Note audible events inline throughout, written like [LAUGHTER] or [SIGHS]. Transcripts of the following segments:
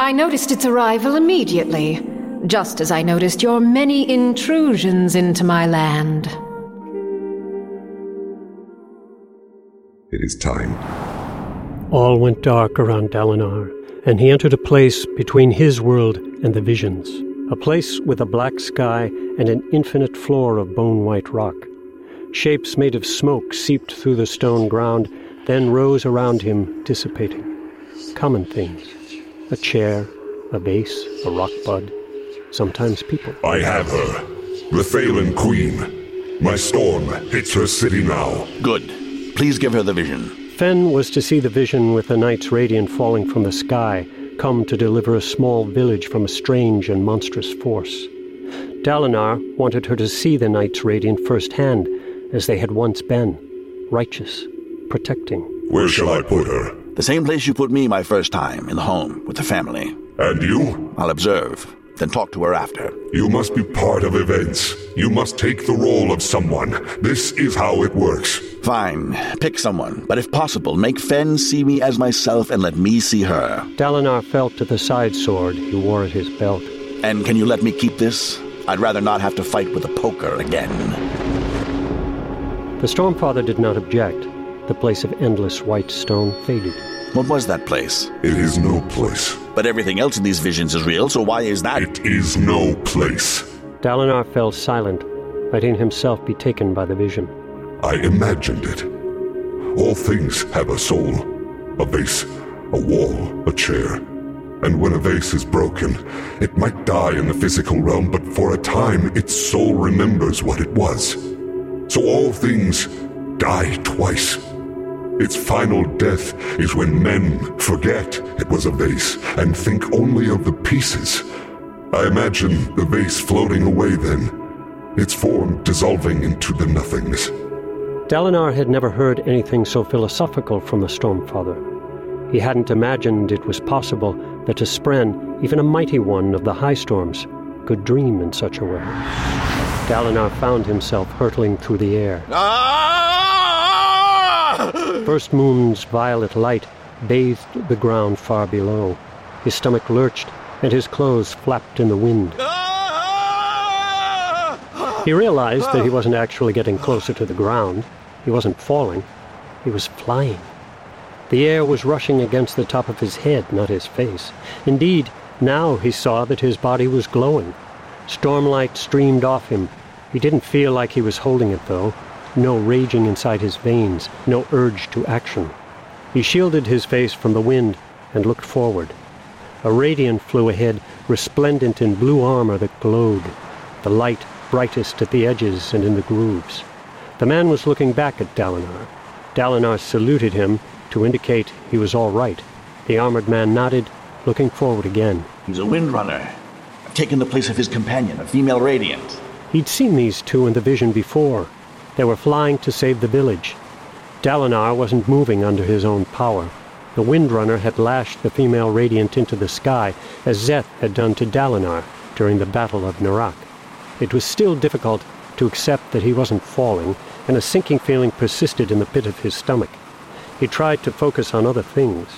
I noticed its arrival immediately, just as I noticed your many intrusions into my land. It is time. All went dark around Dalinar, and he entered a place between his world and the visions. A place with a black sky and an infinite floor of bone white rock. Shapes made of smoke seeped through the stone ground, then rose around him, dissipating. Common things a chair, a vase, a rock bud, sometimes people. I have her. The Thaylen Queen. My storm hits her city now. Good. Please give her the vision. Fen was to see the vision with the Knights Radiant falling from the sky, come to deliver a small village from a strange and monstrous force. Dalinar wanted her to see the Knights Radiant firsthand, as they had once been righteous, protecting. Where shall I put her? The same place you put me my first time, in the home, with the family. And you? I'll observe, then talk to her after. You must be part of events. You must take the role of someone. This is how it works. Fine, pick someone, but if possible, make Fen see me as myself and let me see her. Dalinar felt to the side sword he wore at his belt. And can you let me keep this? I'd rather not have to fight with a poker again. The Stormfather did not object. The place of endless white stone faded. What was that place? It is no place. But everything else in these visions is real, so why is that? It is no place. Dalinar fell silent, letting himself be taken by the vision. I imagined it. All things have a soul. A vase, a wall, a chair. And when a vase is broken, it might die in the physical realm, but for a time its soul remembers what it was. So all things die twice. Its final death is when men forget it was a vase and think only of the pieces. I imagine the vase floating away then, its form dissolving into the nothingness. Dalinar had never heard anything so philosophical from the Stormfather. He hadn't imagined it was possible that a Spren, even a mighty one of the high storms, could dream in such a way. Dalinar found himself hurtling through the air. Ah! First moon's violet light bathed the ground far below. His stomach lurched, and his clothes flapped in the wind. He realized that he wasn't actually getting closer to the ground. He wasn't falling. He was flying. The air was rushing against the top of his head, not his face. Indeed, now he saw that his body was glowing. Stormlight streamed off him. He didn't feel like he was holding it, though. No raging inside his veins, no urge to action. He shielded his face from the wind and looked forward. A radiant flew ahead, resplendent in blue armor that glowed, the light brightest at the edges and in the grooves. The man was looking back at Dalinar. Dalinar saluted him to indicate he was all right. The armored man nodded, looking forward again. He's a windrunner. I've taken the place of his companion, a female radiant. He'd seen these two in the vision before. They were flying to save the village. Dalinar wasn't moving under his own power. The Windrunner had lashed the female Radiant into the sky, as Szeth had done to Dalinar during the Battle of Narak. It was still difficult to accept that he wasn't falling, and a sinking feeling persisted in the pit of his stomach. He tried to focus on other things.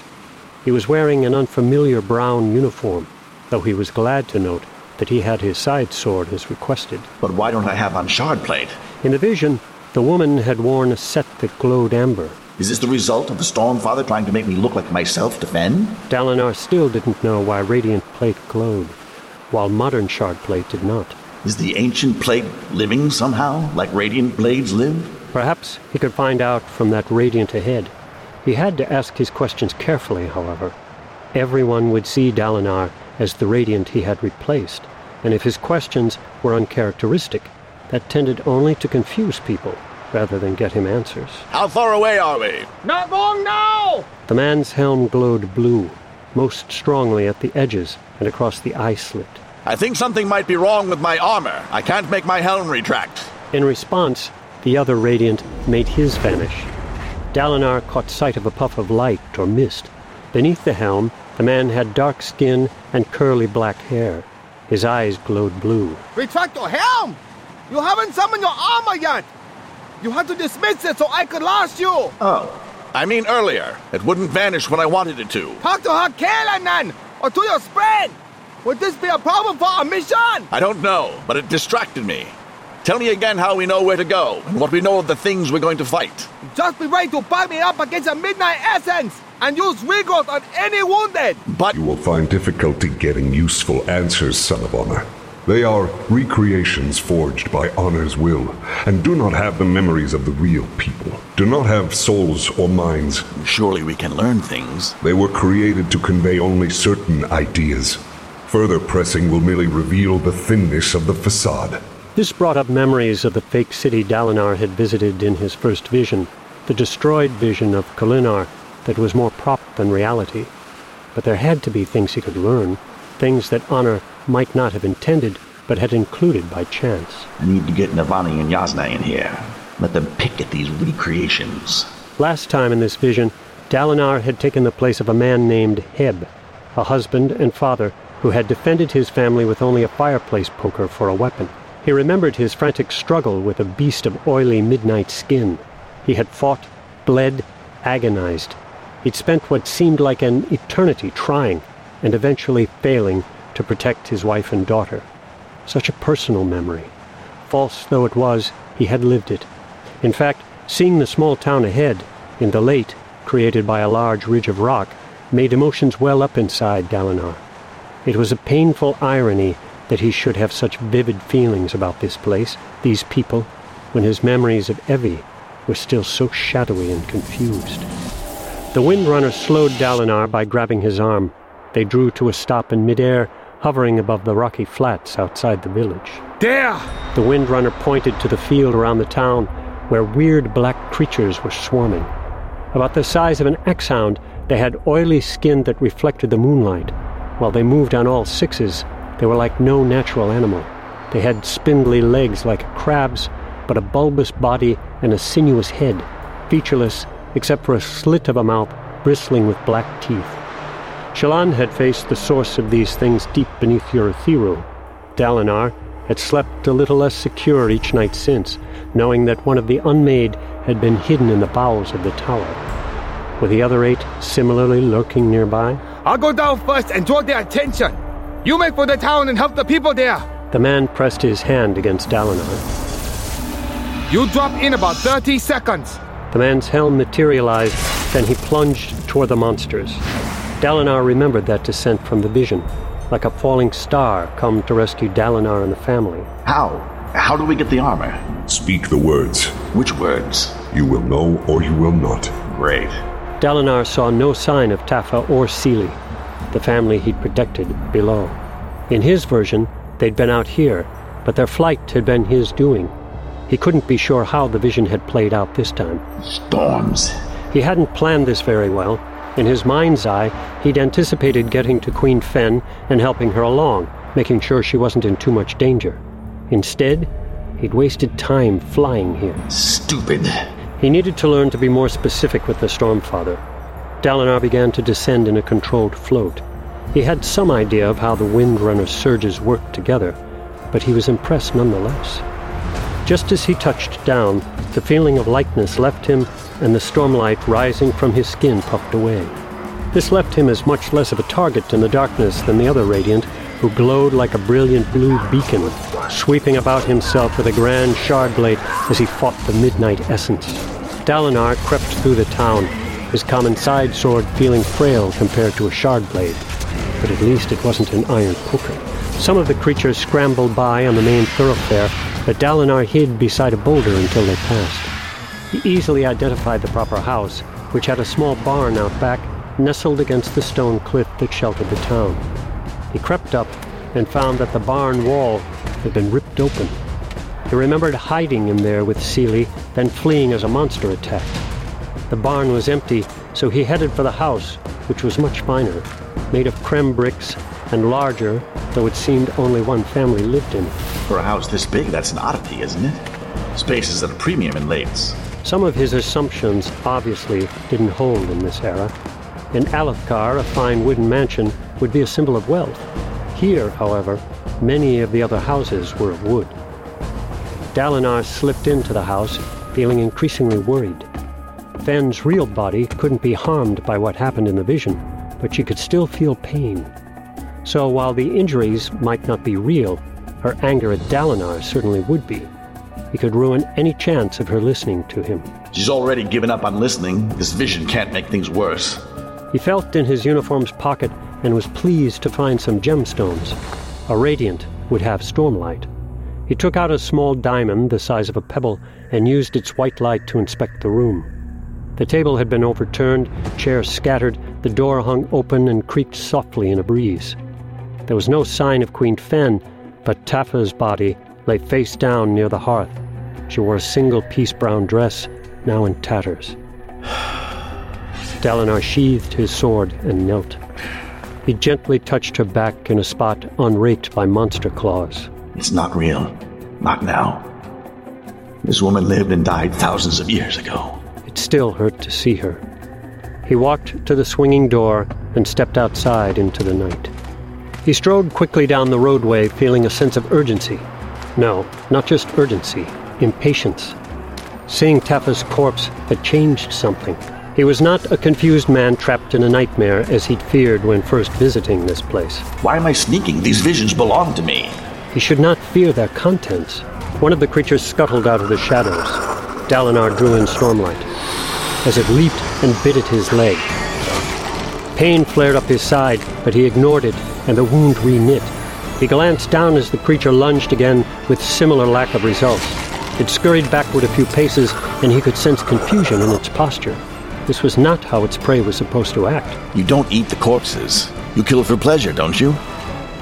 He was wearing an unfamiliar brown uniform, though he was glad to note that he had his side sword as requested. But why don't I have on shard plate? In the vision, the woman had worn a set that glowed amber. Is this the result of the Stormfather trying to make me look like myself to Fen? Dalinar still didn't know why radiant plate glowed, while modern shard plate did not. Is the ancient plate living somehow, like radiant blades live? Perhaps he could find out from that radiant ahead. He had to ask his questions carefully, however. Everyone would see Dalinar as the radiant he had replaced, and if his questions were uncharacteristic, that tended only to confuse people rather than get him answers. How far away are we? Not long now! The man's helm glowed blue, most strongly at the edges and across the eye slit. I think something might be wrong with my armor. I can't make my helm retract. In response, the other radiant made his vanish. Dalinar caught sight of a puff of light or mist. Beneath the helm, the man had dark skin and curly black hair. His eyes glowed blue. Retract your helm! You haven't summoned your armor yet! You had to dismiss it so I could last you! Oh. I mean earlier. It wouldn't vanish when I wanted it to. Talk to Hakelen then! or to your spren? Would this be a problem for our mission? I don't know, but it distracted me. Tell me again how we know where to go and what we know of the things we're going to fight. Just be ready to back me up against a Midnight Essence and use regrowth on any wounded. But You will find difficulty getting useful answers, Son of Honor. They are recreations forged by Honor's will, and do not have the memories of the real people. Do not have souls or minds. surely we can learn things. They were created to convey only certain ideas. Further pressing will merely reveal the thinness of the facade. This brought up memories of the fake city Dalinar had visited in his first vision, the destroyed vision of Kholinar that was more prop than reality. But there had to be things he could learn, things that Honor might not have intended, but had included by chance. I need to get Navani and Jasnah in here. Let them pick at these recreations. Last time in this vision, Dalinar had taken the place of a man named Heb, a husband and father who had defended his family with only a fireplace poker for a weapon. He remembered his frantic struggle with a beast of oily midnight skin. He had fought, bled, agonized. He'd spent what seemed like an eternity trying, and eventually failing, to protect his wife and daughter. Such a personal memory. False though it was, he had lived it. In fact, seeing the small town ahead, in the lake, created by a large ridge of rock, made emotions well up inside Dalinar. It was a painful irony that he should have such vivid feelings about this place, these people, when his memories of Evi were still so shadowy and confused. The Windrunner slowed Dalinar by grabbing his arm. They drew to a stop in midair, hovering above the rocky flats outside the village. There! The Windrunner pointed to the field around the town, where weird black creatures were swarming. About the size of an axhound, they had oily skin that reflected the moonlight. While they moved on all sixes, they were like no natural animal. They had spindly legs like a crab's, but a bulbous body and a sinuous head, featureless except for a slit of a mouth bristling with black teeth. Shallan had faced the source of these things deep beneath Urithiru. Dalinar had slept a little less secure each night since, knowing that one of the unmade had been hidden in the bowels of the tower. Were the other eight similarly lurking nearby? I'll go down first and draw their attention. You make for the town and help the people there. The man pressed his hand against Dalinar. You drop in about 30 seconds. The man's helm materialized, then he plunged toward the monsters. Dalinar remembered that descent from the vision, like a falling star come to rescue Dalinar and the family. How? How do we get the armor? Speak the words. Which words? You will know or you will not. Great. Dalinar saw no sign of Tafa or Seeli, the family he'd protected below. In his version, they'd been out here, but their flight had been his doing. He couldn't be sure how the vision had played out this time. Storms. He hadn't planned this very well. In his mind's eye, he'd anticipated getting to Queen Fen and helping her along, making sure she wasn't in too much danger. Instead, he'd wasted time flying here. Stupid. He needed to learn to be more specific with the Stormfather. Dalinar began to descend in a controlled float. He had some idea of how the Windrunner surges worked together, but he was impressed nonetheless. Just as he touched down, the feeling of lightness left him, and the stormlight rising from his skin puffed away. This left him as much less of a target in the darkness than the other Radiant, who glowed like a brilliant blue beacon, sweeping about himself with a grand shard blade as he fought the midnight essence. Dalinar crept through the town, his common side sword feeling frail compared to a shard blade. But at least it wasn't an iron poker. Some of the creatures scrambled by on the main thoroughfare, but Dalinar hid beside a boulder until they passed. He easily identified the proper house, which had a small barn out back, nestled against the stone cliff that sheltered the town. He crept up and found that the barn wall had been ripped open. He remembered hiding in there with Seeli, then fleeing as a monster attacked. The barn was empty, so he headed for the house, which was much finer, made of creme bricks and larger, though it seemed only one family lived in it. For a house this big, that's an oddity, isn't it? Space is at a premium in lakes. Some of his assumptions obviously didn't hold in this era. In Alethkar, a fine wooden mansion would be a symbol of wealth. Here, however, many of the other houses were of wood. Dalinar slipped into the house, feeling increasingly worried. Fen's real body couldn't be harmed by what happened in the vision, but she could still feel pain. So while the injuries might not be real, her anger at Dalinar certainly would be. He could ruin any chance of her listening to him. She's already given up on listening. This vision can't make things worse. He felt in his uniform's pocket and was pleased to find some gemstones. A radiant would have stormlight. He took out a small diamond the size of a pebble and used its white light to inspect the room. The table had been overturned, chairs scattered, the door hung open and creaked softly in a breeze. There was no sign of Queen Fen, but Tafa's body lay face down near the hearth. She wore a single piece brown dress, now in tatters. [SIGHS] Dalinar sheathed his sword and knelt. He gently touched her back in a spot unraked by monster claws. It's not real. Not now. This woman lived and died thousands of years ago. It still hurt to see her. He walked to the swinging door and stepped outside into the night. He strode quickly down the roadway, feeling a sense of urgency. No, not just urgency, impatience. Seeing Tafa's corpse had changed something. He was not a confused man trapped in a nightmare as he'd feared when first visiting this place. Why am I sneaking? These visions belong to me. He should not fear their contents. One of the creatures scuttled out of the shadows. Dalinar drew in Stormlight. As it leaped and bit at his leg. Pain flared up his side, but he ignored it, and the wound reknit. He glanced down as the creature lunged again with similar lack of results. It scurried backward a few paces, and he could sense confusion in its posture. This was not how its prey was supposed to act. You don't eat the corpses. You kill for pleasure, don't you?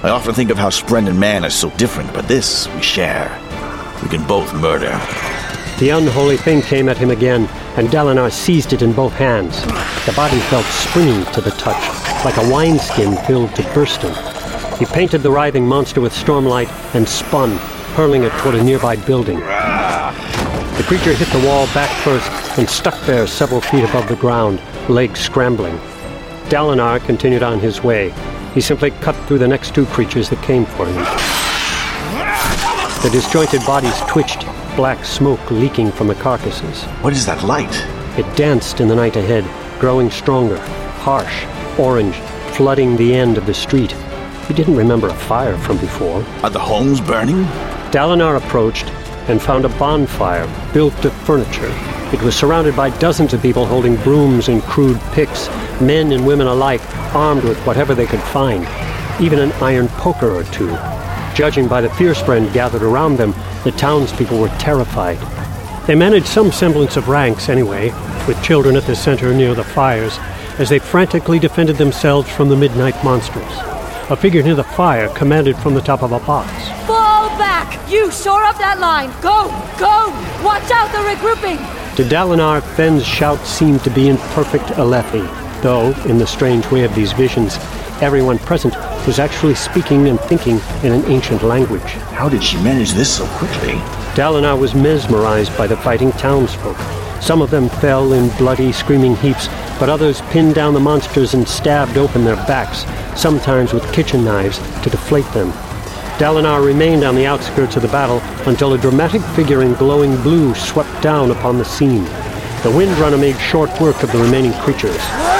I often think of how Spren and man are so different, but this we share. We can both murder. The unholy thing came at him again, and Dalinar seized it in both hands. The body felt springy to the touch, like a wineskin filled to bursting. He painted the writhing monster with stormlight and spun, hurling it toward a nearby building. The creature hit the wall back first and stuck there several feet above the ground, legs scrambling. Dalinar continued on his way. He simply cut through the next two creatures that came for him. The disjointed bodies twitched, black smoke leaking from the carcasses. What is that light? It danced in the night ahead, growing stronger, harsh, orange, flooding the end of the street. He didn't remember a fire from before. Are the homes burning? Dalinar approached and found a bonfire built of furniture. It was surrounded by dozens of people holding brooms and crude picks, men and women alike, armed with whatever they could find, even an iron poker or two. Judging by the fearspren gathered around them, the townspeople were terrified. They managed some semblance of ranks anyway, with children at the center near the fires, as they frantically defended themselves from the midnight monsters. A figure near the fire commanded from the top of a box. Fall back! You shore up that line! Go! Go! Watch out, they're regrouping! To Dalinar, Fen's shout seemed to be in perfect Alethi, though, in the strange way of these visions, everyone present was actually speaking and thinking in an ancient language. How did she manage this so quickly? Dalinar was mesmerized by the fighting townsfolk. Some of them fell in bloody, screaming heaps, but others pinned down the monsters and stabbed open their backs, sometimes with kitchen knives, to deflate them. Dalinar remained on the outskirts of the battle until a dramatic figure in glowing blue swept down upon the scene. The Windrunner made short work of the remaining creatures.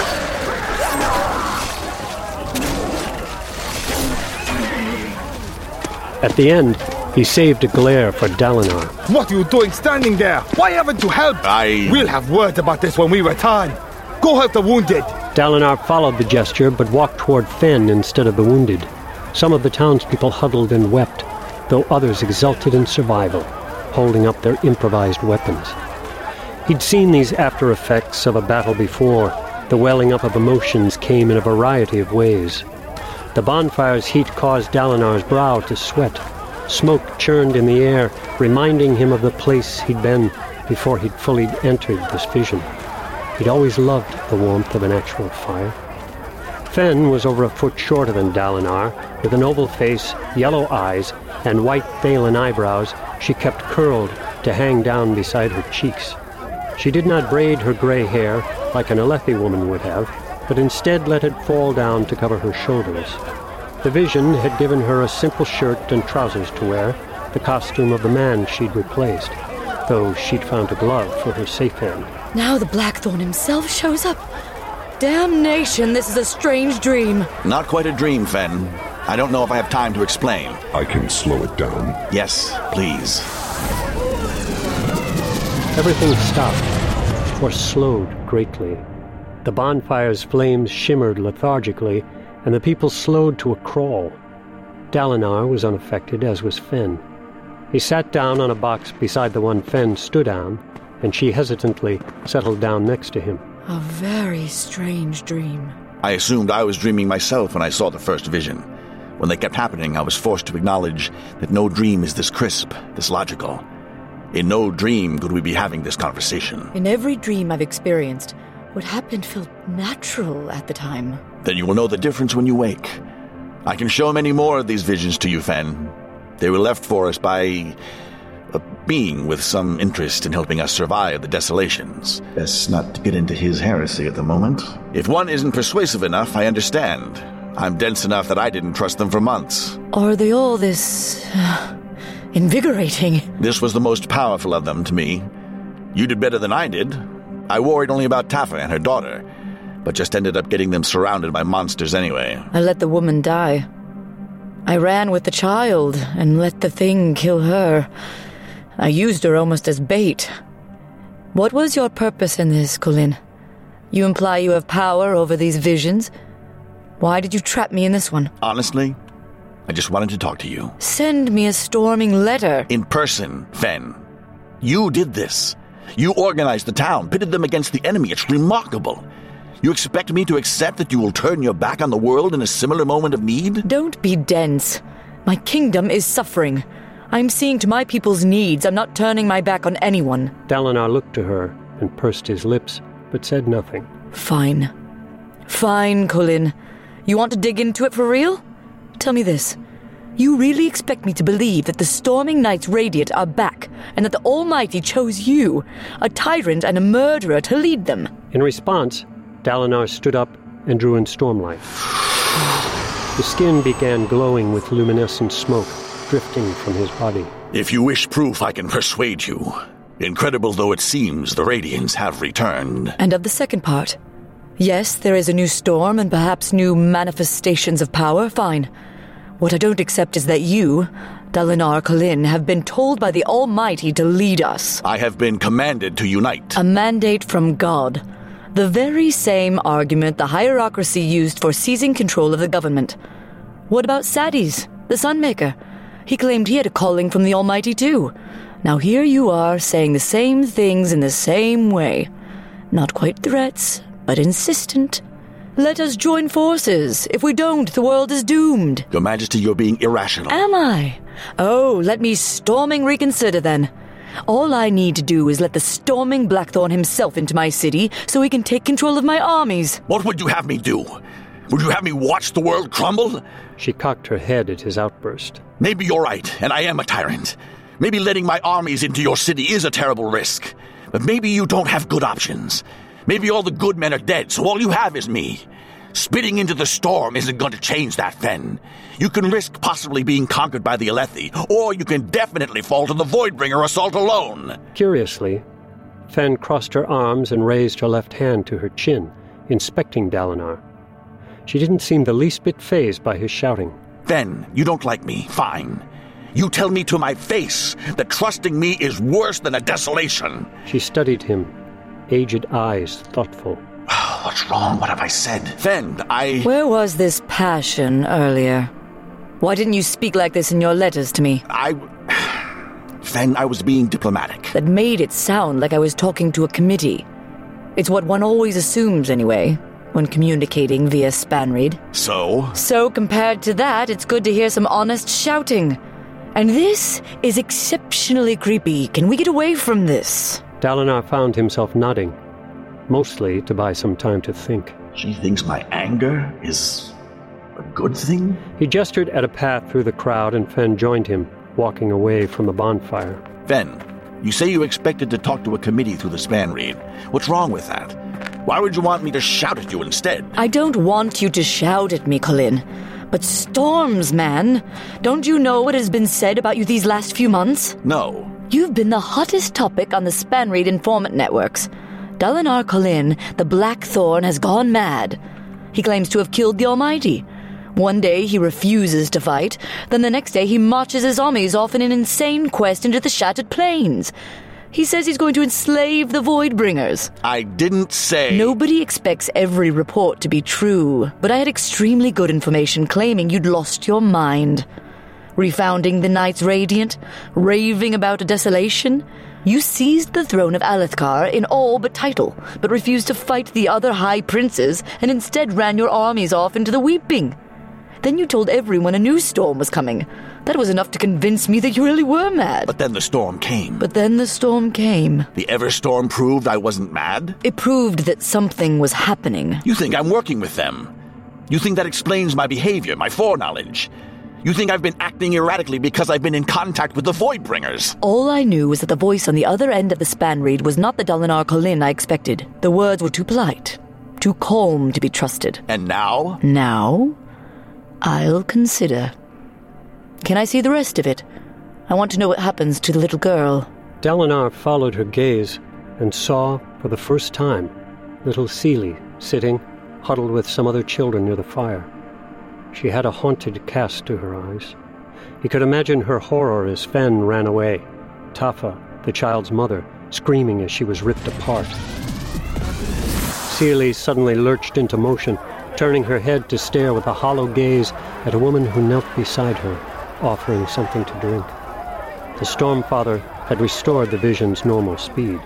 At the end, he saved a glare for Dalinar. What are you doing standing there? Why haven't you helped? I- We'll have words about this when we return. Go help the wounded. Dalinar followed the gesture but walked toward Fen instead of the wounded. Some of the townspeople huddled and wept, though others exulted in survival, holding up their improvised weapons. He'd seen these after effects of a battle before. The welling up of emotions came in a variety of ways. The bonfire's heat caused Dalinar's brow to sweat. Smoke churned in the air, reminding him of the place he'd been before he'd fully entered this vision. He'd always loved the warmth of an actual fire. Fen was over a foot shorter than Dalinar, with an oval face, yellow eyes, and white Thaylen eyebrows she kept curled to hang down beside her cheeks. She did not braid her gray hair like an Alethi woman would have, but instead let it fall down to cover her shoulders. The vision had given her a simple shirt and trousers to wear, the costume of the man she'd replaced, though she'd found a glove for her safe hand. Now the Blackthorn himself shows up. Damnation, this is a strange dream. Not quite a dream, Fen. I don't know if I have time to explain. I can slow it down. Yes, please. Everything stopped, or slowed greatly. The bonfire's flames shimmered lethargically, and the people slowed to a crawl. Dalinar was unaffected, as was Fen. He sat down on a box beside the one Fen stood on, and she hesitantly settled down next to him. A very strange dream. I assumed I was dreaming myself when I saw the first vision. When they kept happening, I was forced to acknowledge that no dream is this crisp, this logical. In no dream could we be having this conversation. In every dream I've experienced, what happened felt natural at the time. Then you will know the difference when you wake. I can show many more of these visions to you, Fen. They were left for us by a being with some interest in helping us survive the desolations. Best not to get into his heresy at the moment. If one isn't persuasive enough, I understand. I'm dense enough that I didn't trust them for months. Are they all this. Uh, [SIGHS] invigorating? This was the most powerful of them to me. You did better than I did. I worried only about Taffa and her daughter, but just ended up getting them surrounded by monsters anyway. I let the woman die. I ran with the child and let the thing kill her. I used her almost as bait. What was your purpose in this, Kholin? You imply you have power over these visions? Why did you trap me in this one? Honestly, I just wanted to talk to you. Send me a storming letter. In person, Fen. You did this. You organized the town, pitted them against the enemy. It's remarkable. You expect me to accept that you will turn your back on the world in a similar moment of need? Don't be dense. My kingdom is suffering. I'm seeing to my people's needs. I'm not turning my back on anyone. Dalinar looked to her and pursed his lips, but said nothing. Fine. Fine, Kholin. You want to dig into it for real? Tell me this. You really expect me to believe that the Storming Knights Radiant are back, and that the Almighty chose you, a tyrant and a murderer, to lead them? In response, Dalinar stood up and drew in stormlight. The skin began glowing with luminescent smoke drifting from his body. If you wish proof, I can persuade you. Incredible though it seems, the Radiants have returned. And of the second part? Yes, there is a new storm and perhaps new manifestations of power, fine. What I don't accept is that you, Dalinar Kholin, have been told by the Almighty to lead us. I have been commanded to unite. A mandate from God. The very same argument the hierarchy used for seizing control of the government. What about Sadees, the Sunmaker? He claimed he had a calling from the Almighty too. Now here you are saying the same things in the same way. Not quite threats, but insistent. Let us join forces. If we don't, the world is doomed. Your Majesty, you're being irrational. Am I? Oh, let me storming reconsider then. All I need to do is let the storming Blackthorn himself into my city so he can take control of my armies. What would you have me do? Would you have me watch the world crumble? She cocked her head at his outburst. Maybe you're right, and I am a tyrant. Maybe letting my armies into your city is a terrible risk. But maybe you don't have good options. Maybe all the good men are dead, so all you have is me. Spitting into the storm isn't going to change that, Fen. You can risk possibly being conquered by the Alethi, or you can definitely fall to the Voidbringer assault alone. Curiously, Fen crossed her arms and raised her left hand to her chin, inspecting Dalinar. She didn't seem the least bit phased by his shouting. Fen, you don't like me. Fine. You tell me to my face that trusting me is worse than a desolation. She studied him, aged eyes thoughtful. Oh, what's wrong? What have I said? Fen, I. Where was this passion earlier? Why didn't you speak like this in your letters to me? I. Fen, I was being diplomatic. That made it sound like I was talking to a committee. It's what one always assumes, anyway, when communicating via Spanreed. So? So, compared to that, it's good to hear some honest shouting. And this is exceptionally creepy. Can we get away from this? Dalinar found himself nodding, mostly to buy some time to think. She thinks my anger is a good thing? He gestured at a path through the crowd, and Fen joined him, walking away from the bonfire. Fen, you say you expected to talk to a committee through the Spanreed. What's wrong with that? Why would you want me to shout at you instead? I don't want you to shout at me, Kholin. But storms, man. Don't you know what has been said about you these last few months? No. You've been the hottest topic on the Spanreed informant networks. Dalinar Kholin, the Blackthorn, has gone mad. He claims to have killed the Almighty. One day he refuses to fight, then the next day he marches his armies off in an insane quest into the Shattered Plains. He says he's going to enslave the Voidbringers. I didn't say. Nobody expects every report to be true, but I had extremely good information claiming you'd lost your mind. Refounding the Knights Radiant, raving about a desolation. You seized the throne of Alethkar in all but title, but refused to fight the other High Princes and instead ran your armies off into the Weeping. Then you told everyone a new storm was coming. That was enough to convince me that you really were mad. But then the storm came. But then the storm came. the Everstorm proved I wasn't mad? It proved that something was happening. You think I'm working with them? You think that explains my behavior, my foreknowledge? You think I've been acting erratically because I've been in contact with the Voidbringers? All I knew was that the voice on the other end of the spanreed was not the Dalinar Kholin I expected. The words were too polite, too calm to be trusted. And now? Now, I'll consider. Can I see the rest of it? I want to know what happens to the little girl. Dalinar followed her gaze and saw, for the first time, little Seeli sitting, huddled with some other children near the fire. She had a haunted cast to her eyes. He could imagine her horror as Fen ran away, Tafa, the child's mother, screaming as she was ripped apart. Seeli suddenly lurched into motion, turning her head to stare with a hollow gaze at a woman who knelt beside her, offering something to drink. The Stormfather had restored the vision's normal speed.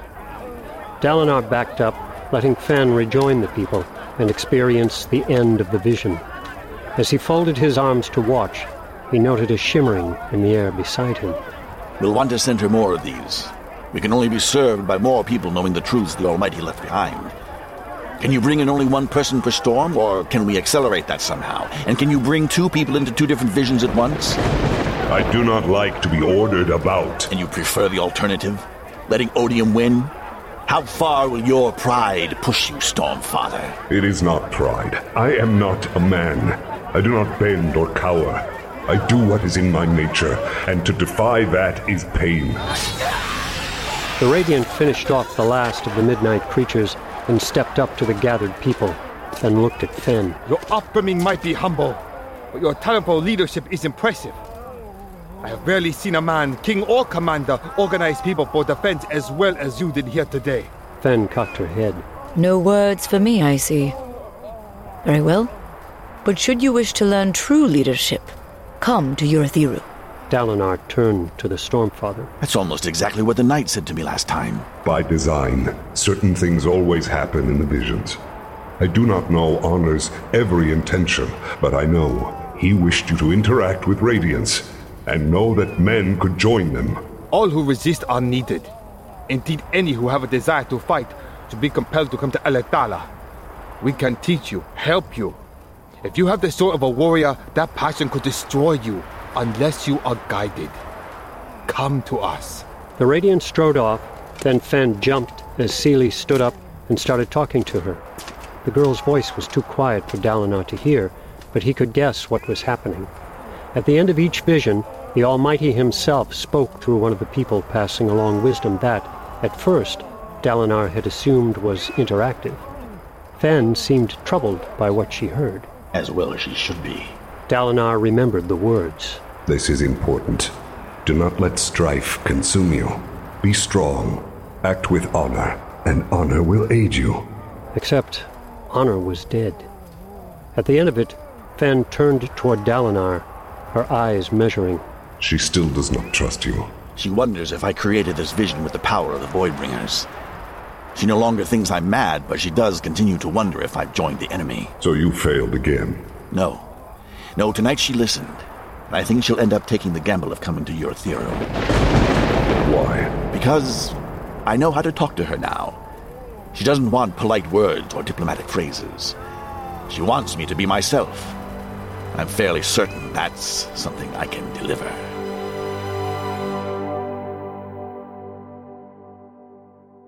Dalinar backed up, letting Fen rejoin the people and experience the end of the vision. As he folded his arms to watch, he noted a shimmering in the air beside him. We'll want to send her more of these. We can only be served by more people knowing the truths the Almighty left behind. Can you bring in only one person per storm, or can we accelerate that somehow? And can you bring two people into two different visions at once? I do not like to be ordered about. And you prefer the alternative? Letting Odium win? How far will your pride push you, Stormfather? It is not pride. I am not a man. I do not bend or cower. I do what is in my nature, and to defy that is pain. The Radiant finished off the last of the midnight creatures and stepped up to the gathered people, then looked at Fen. Your upbringing might be humble, but your talent for leadership is impressive. I have rarely seen a man, king or commander, organize people for defense as well as you did here today. Fen cocked her head. No words for me, I see. Very well. But should you wish to learn true leadership, come to Urithiru. Dalinar turned to the Stormfather. That's almost exactly what the knight said to me last time. By design, certain things always happen in the visions. I do not know Honor's every intention, but I know he wished you to interact with Radiants, and know that men could join them. All who resist are needed. Indeed, any who have a desire to fight should be compelled to come to Alethela. We can teach you, help you. If you have the soul of a warrior, that passion could destroy you unless you are guided. Come to us. The Radiant strode off, then Fen jumped as Seeli stood up and started talking to her. The girl's voice was too quiet for Dalinar to hear, but he could guess what was happening. At the end of each vision, the Almighty himself spoke through one of the people passing along wisdom that, at first, Dalinar had assumed was interactive. Fen seemed troubled by what she heard. As well as she should be. Dalinar remembered the words. This is important. Do not let strife consume you. Be strong. Act with honor, and honor will aid you. Except Honor was dead. At the end of it, Fen turned toward Dalinar, her eyes measuring. She still does not trust you. She wonders if I created this vision with the power of the Voidbringers. She no longer thinks I'm mad, but she does continue to wonder if I've joined the enemy. So you failed again. No. No, tonight she listened. And I think she'll end up taking the gamble of coming to Urithiru. Why? Because I know how to talk to her now. She doesn't want polite words or diplomatic phrases. She wants me to be myself. I'm fairly certain that's something I can deliver.